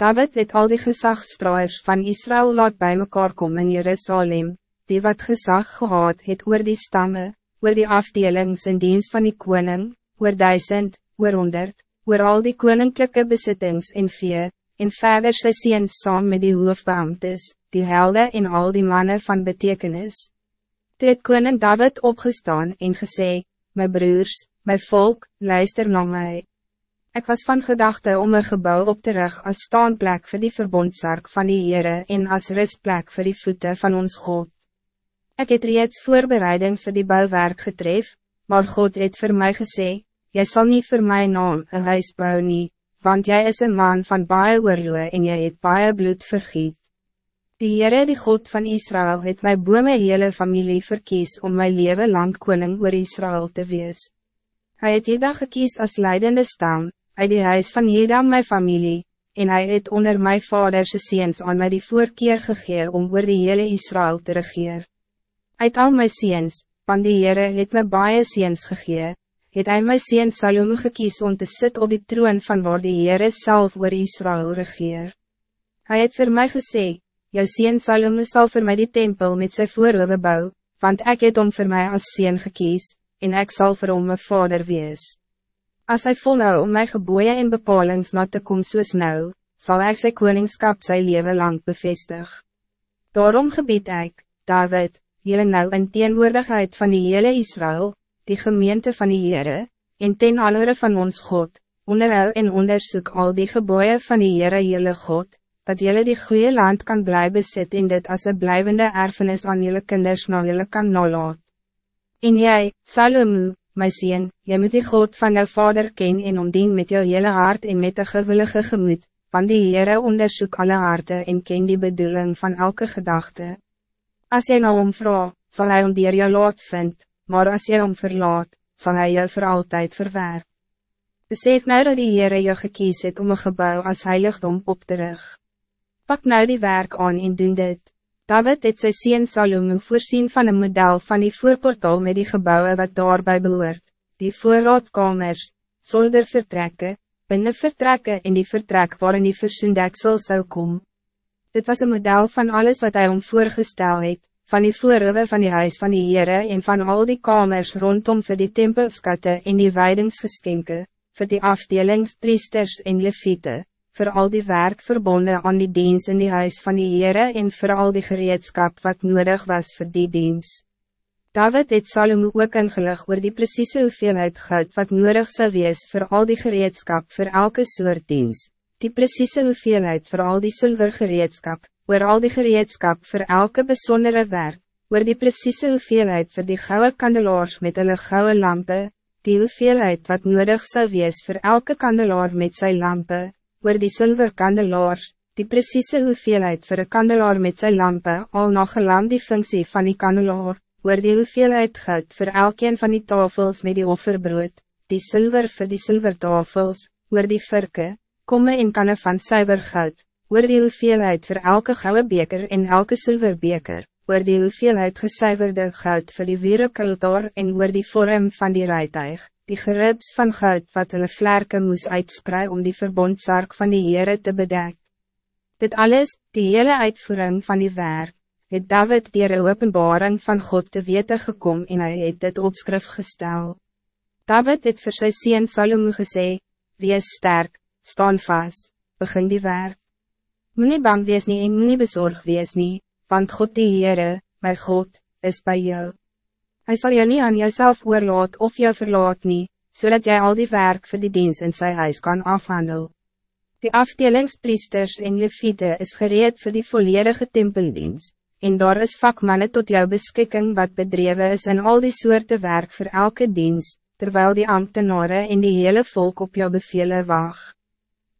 David het al die gezagstraaiers van Israël laat bij mekaar komen in Jerusalem, die wat gezag gehad het oor die stammen, oor die afdelings in dienst van die koning, oor duisend, oor honderd, oor al die koninklijke bezittings en vee, en verder sy seens saam met die hoofbeamtes, die helden en al die mannen van betekenis. Toe het koning David opgestaan en gesê, my broers, my volk, luister na my. Ik was van gedachte om een gebouw op te rug als staanplek voor die verbondsark van die Heere en als rustplek voor die voeten van ons God. Ik het reeds voorbereidings voor die bouwwerk getref, maar God het voor mij gezegd, Jij zal niet voor mijn naam een huis bouwen nie, want jij is een man van baie oorloe en jy het baie bloed vergiet. Die Heere die God van Israël het my boe my hele familie verkies om mijn leven lang koning oor Israël te wees. Hij het die dag gekies als leidende stam, uit die huis van Jedam my familie, en hij het onder my vaderse seens aan my die voorkeer gegee om oor die hele Israël te regeer. Uit al my seens, van die Heere het my baie seens gegee, het hy my seens Salome gekies om te sit op die troon van waar die Heere self oor Israël regeer. Hij het voor mij gesê, jou seen Salome sal voor mij die tempel met sy voorhoewe bou, want ik het om voor mij als seen gekies, en ik zal vir hom my vader wees. Als hij volhou om my geboeien en bepalings na te kom soos nou, sal ek sy koningskap sy leven lang bevestig. Daarom gebied ik, David, jullie nou in teenwoordigheid van die hele Israël, die gemeente van die Heere, en ten allere van ons God, onderhou en onderzoek al die geboeien van die Heere jullie God, dat jullie die goede land kan blijven zitten in dit als een blijvende erfenis aan jullie kinders na jullie kan nalaat. En jij, Salomo, my sien, jy moet die God van jou vader ken en omdien met jou hele hart en met een gewillige gemoed, want die Heere onderzoek alle harte en ken die bedoeling van elke gedachte. Als jy nou omvra, zal hij om dier jou laat vind, maar als jy om verlaat, zal hij jou voor altijd verwerp. Besef nou dat die Heere jou gekies het om een gebouw als heiligdom op te rug. Pak nou die werk aan en doen dit. David het sy sien Salome voorzien van een model van die voorportaal met die gebouwen wat daarbij behoort, die voorraadkamers, zoldervertrekken, binnenvertrekken en die vertrek waarin die versoendeksel zou komen. Dit was een model van alles wat hij om voorgestel het, van die voorhoewe van die huis van die Heere en van al die kamers rondom voor die tempelskatte en die weidingsgeskenke, voor die afdelingspriesters en leviete, voor al die werk verbonden aan die dienst in die huis van die Heere en voor al die gereedskap wat nodig was voor die dienst. David het Salomo ook ingelig oor die precieze hoeveelheid goud wat nodig zou wees voor al die gereedskap voor elke soort dienst, die precieze hoeveelheid voor al die zilver gereedskap, oor al die gereedskap voor elke bijzondere werk, oor die precieze hoeveelheid voor die gouden kandelaars met hulle gouden lampen, die hoeveelheid wat nodig zou wees voor elke kandelaar met zijn lampen, oor die zilver kandelaars, die precieze hoeveelheid voor een kandelaar met zijn lampen, al nog gelam die functie van die kandelaar, oor die hoeveelheid goud voor elkeen van die tafels met die offerbrood, die zilver voor die zilvertafels, oor die virke, komme en kanne van suiver goud, oor die hoeveelheid voor elke gouden beker en elke zilverbeker, oor die hoeveelheid gesuiverde goud voor die wereldkultor en oor die vorm van die rijtuig, die geribs van goud wat hulle vlerke moes uitsprei om die verbondsark van die Heere te bedek. Dit alles, die hele uitvoering van die werk, het David dier een openbaring van God te weten gekom en hij het dit opskrif gestel. David het vir sy sien Salomo gesê, wees sterk, staan vast, begin die werk. Moe nie bang wees nie en moe nie bezorg wees nie, want God die Heere, my God, is bij jou. Hij zal je niet aan jezelf oorlaat of jou verlaat niet, zodat jij al die werk voor die dienst in zijn huis kan afhandelen. Die afdelingspriesters en leviete is gereed voor die volledige tempeldienst, en daar is vakmannen tot jouw beschikking wat bedreven is en al die soorten werk voor elke dienst, terwijl die ambtenaren en die hele volk op jou bevelen wacht.